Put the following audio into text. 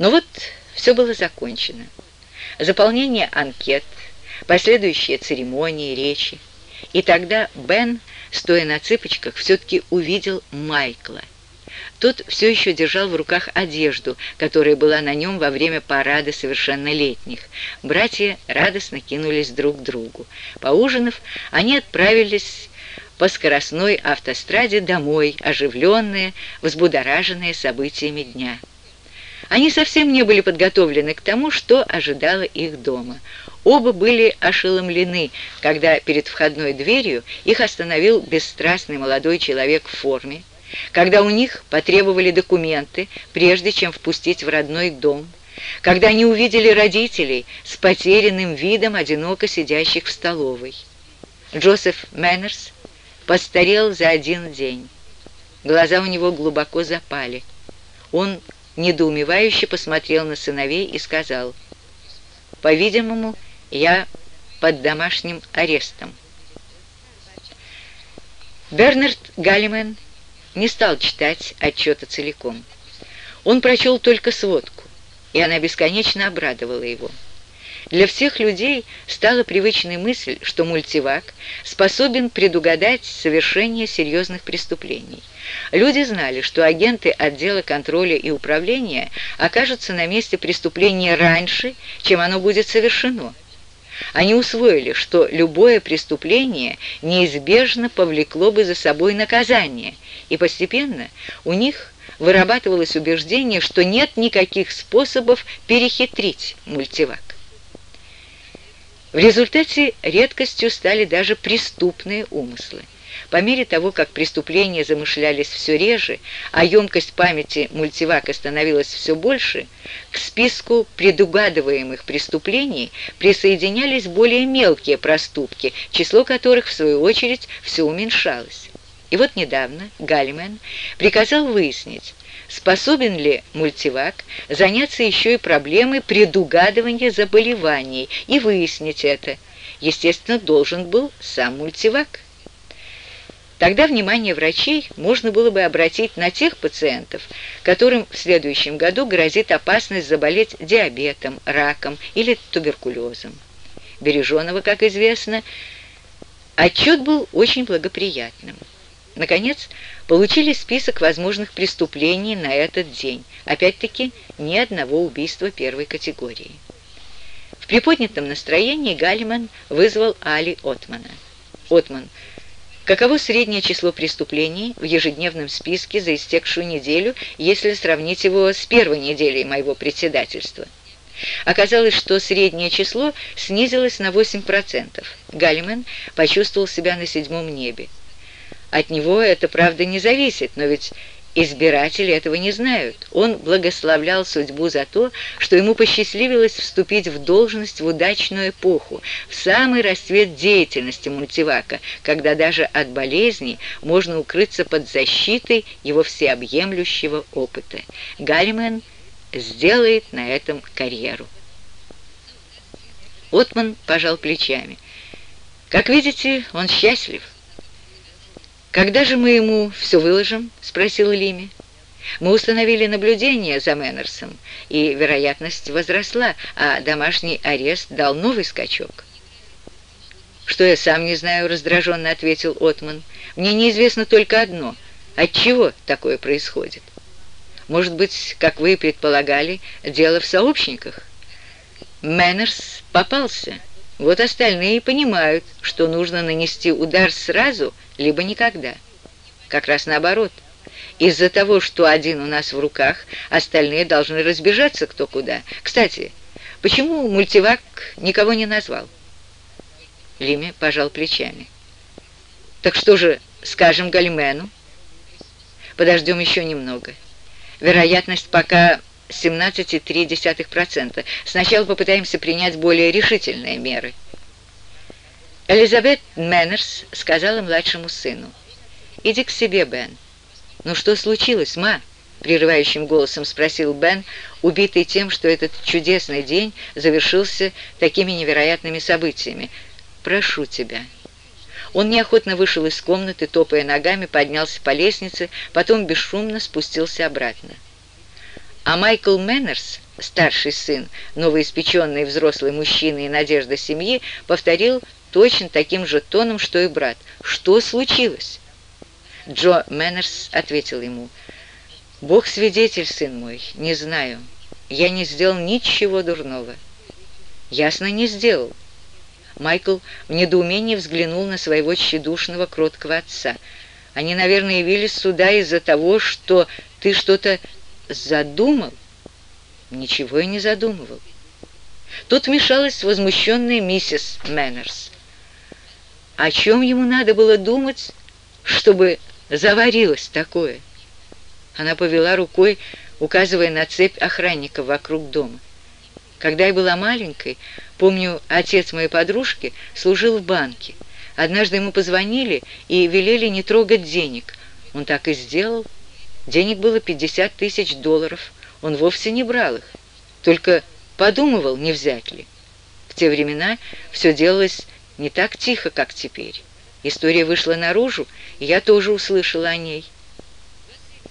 Но вот все было закончено. Заполнение анкет, последующие церемонии, речи. И тогда Бен, стоя на цыпочках, все-таки увидел Майкла. Тот все еще держал в руках одежду, которая была на нем во время парада совершеннолетних. Братья радостно кинулись друг к другу. Поужинав, они отправились по скоростной автостраде домой, оживленные, взбудораженные событиями дня. Они совсем не были подготовлены к тому, что ожидало их дома. Оба были ошеломлены, когда перед входной дверью их остановил бесстрастный молодой человек в форме, когда у них потребовали документы, прежде чем впустить в родной дом, когда они увидели родителей с потерянным видом, одиноко сидящих в столовой. Джозеф Мэннерс постарел за один день. Глаза у него глубоко запали. Он недоумевающе посмотрел на сыновей и сказал, «По-видимому, я под домашним арестом». Бернард Галлимен не стал читать отчета целиком. Он прочел только сводку, и она бесконечно обрадовала его. Для всех людей стала привычной мысль, что мультивак способен предугадать совершение серьезных преступлений. Люди знали, что агенты отдела контроля и управления окажутся на месте преступления раньше, чем оно будет совершено. Они усвоили, что любое преступление неизбежно повлекло бы за собой наказание, и постепенно у них вырабатывалось убеждение, что нет никаких способов перехитрить мультивак. В результате редкостью стали даже преступные умыслы. По мере того, как преступления замышлялись все реже, а емкость памяти мультивака становилась все больше, к списку предугадываемых преступлений присоединялись более мелкие проступки, число которых, в свою очередь, все уменьшалось. И вот недавно Галлимен приказал выяснить, способен ли мультивак заняться еще и проблемой предугадывания заболеваний и выяснить это. Естественно, должен был сам мультивак. Тогда внимание врачей можно было бы обратить на тех пациентов, которым в следующем году грозит опасность заболеть диабетом, раком или туберкулезом. Береженого, как известно, отчет был очень благоприятным. Наконец, получили список возможных преступлений на этот день. Опять-таки, ни одного убийства первой категории. В приподнятом настроении Галлиман вызвал Али Отмана. Отман, каково среднее число преступлений в ежедневном списке за истекшую неделю, если сравнить его с первой неделей моего председательства? Оказалось, что среднее число снизилось на 8%. Галлиман почувствовал себя на седьмом небе. От него это, правда, не зависит, но ведь избиратели этого не знают. Он благословлял судьбу за то, что ему посчастливилось вступить в должность в удачную эпоху, в самый расцвет деятельности мультивака, когда даже от болезней можно укрыться под защитой его всеобъемлющего опыта. Галлимен сделает на этом карьеру. Отман пожал плечами. «Как видите, он счастлив». «Когда же мы ему все выложим?» — спросил Лими. «Мы установили наблюдение за Мэннерсом, и вероятность возросла, а домашний арест дал новый скачок». «Что я сам не знаю», — раздраженно ответил Отман. «Мне неизвестно только одно. Отчего такое происходит? Может быть, как вы предполагали, дело в сообщниках?» Мэннерс попался. Вот остальные понимают, что нужно нанести удар сразу, либо никогда. Как раз наоборот. Из-за того, что один у нас в руках, остальные должны разбежаться кто куда. Кстати, почему мультивак никого не назвал? Лиме пожал плечами. Так что же, скажем Гальмену? Подождем еще немного. Вероятность пока 17,3%. Сначала попытаемся принять более решительные меры. Элизабет Мэннерс сказала младшему сыну, «Иди к себе, Бен». «Ну что случилось, ма?» — прерывающим голосом спросил Бен, убитый тем, что этот чудесный день завершился такими невероятными событиями. «Прошу тебя». Он неохотно вышел из комнаты, топая ногами, поднялся по лестнице, потом бесшумно спустился обратно. А Майкл Мэннерс, старший сын, новоиспеченный взрослый мужчина и надежда семьи, повторил точно таким же тоном, что и брат. «Что случилось?» Джо Мэннерс ответил ему, «Бог свидетель, сын мой, не знаю. Я не сделал ничего дурного». «Ясно, не сделал». Майкл в недоумении взглянул на своего тщедушного, кроткого отца. «Они, наверное, явились сюда из-за того, что ты что-то задумал?» «Ничего я не задумывал». Тут вмешалась возмущенная миссис Мэннерс. О чем ему надо было думать, чтобы заварилось такое? Она повела рукой, указывая на цепь охранников вокруг дома. Когда я была маленькой, помню, отец моей подружки служил в банке. Однажды ему позвонили и велели не трогать денег. Он так и сделал. Денег было 50 тысяч долларов. Он вовсе не брал их, только подумывал, не взять ли. В те времена все делалось не так тихо, как теперь. История вышла наружу, и я тоже услышала о ней –